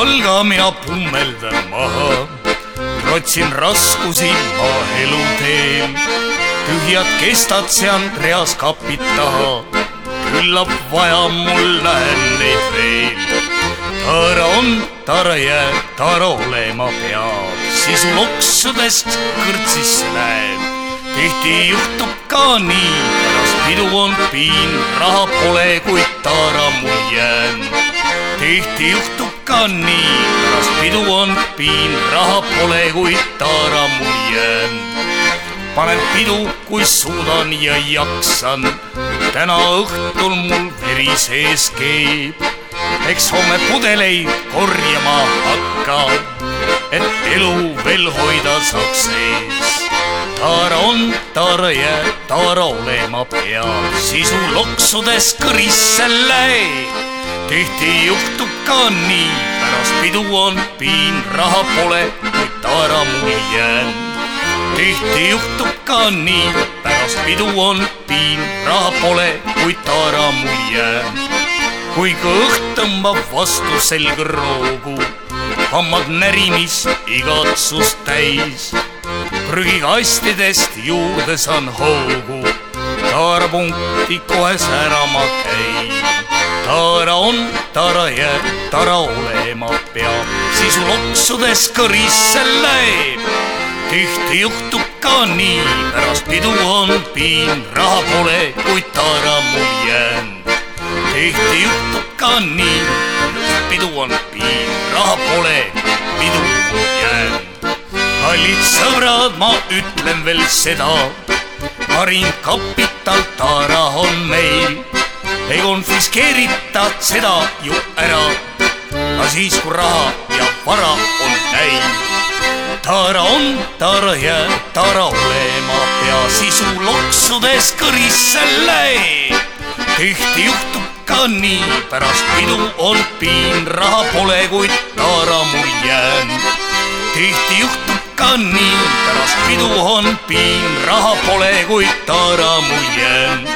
aga mina pummeldan maha otsin raskusi ma eluteel. tühjad kestad sean reas kapid taha. küllap vaja mul lähen neid veel. tara on, tara jääb, tara olema peab, sisu loksudest kõrtsisse läheb. tihti juhtub ka nii, pärast pidu on piin, raha pole, kuid tara mul jään. tihti juhtub ka nii, pärast pidu on piin, raha pole, kuid taara mul jään. panen pidu, kui suudan ja jaksan, täna õhtul mul veri sees keeb. eks homme pudeleid korjama hakka, et elu veel hoida saaks sees. taara on, taara jääb, taara olema peab, sisu loksudes kõrisse läheb tihti juhtub ka nii, pärast pidu on piin, raha pole, kuid taara mul jään. tihti juhtub ka nii, pärast pidu on piin, raha pole, kuid taara mul jään. kui kõht tõmbab vastu selga roogu, hammad närimist igatsust täis. prügikastidest juurde saan hoogu, taarapunkti kohe särama käin tara on, tara jääb, tara olema peab, sisu loksudes kõrisse läheb. tihti juhtub ka nii, pärast pidu on piin, raha pole, kuid tara mul jään. tihti juhtub ka nii, pidu on piin, raha pole, pidu mul jään. kallid sõbrad, ma ütlen veel seda, parim kapital tara on meil ei konfiskeerita seda ju ära. ka siis, kui raha ja vara on täis. tara on, tara jääb, tara olema pea sisu loksudes kõrisse läheb. tihti juhtub ka nii, pärast pidu on piin, raha pole, kuid tara mul jään. tihti juhtub ka nii, pärast pidu on piin, raha pole, kuid tara mul jään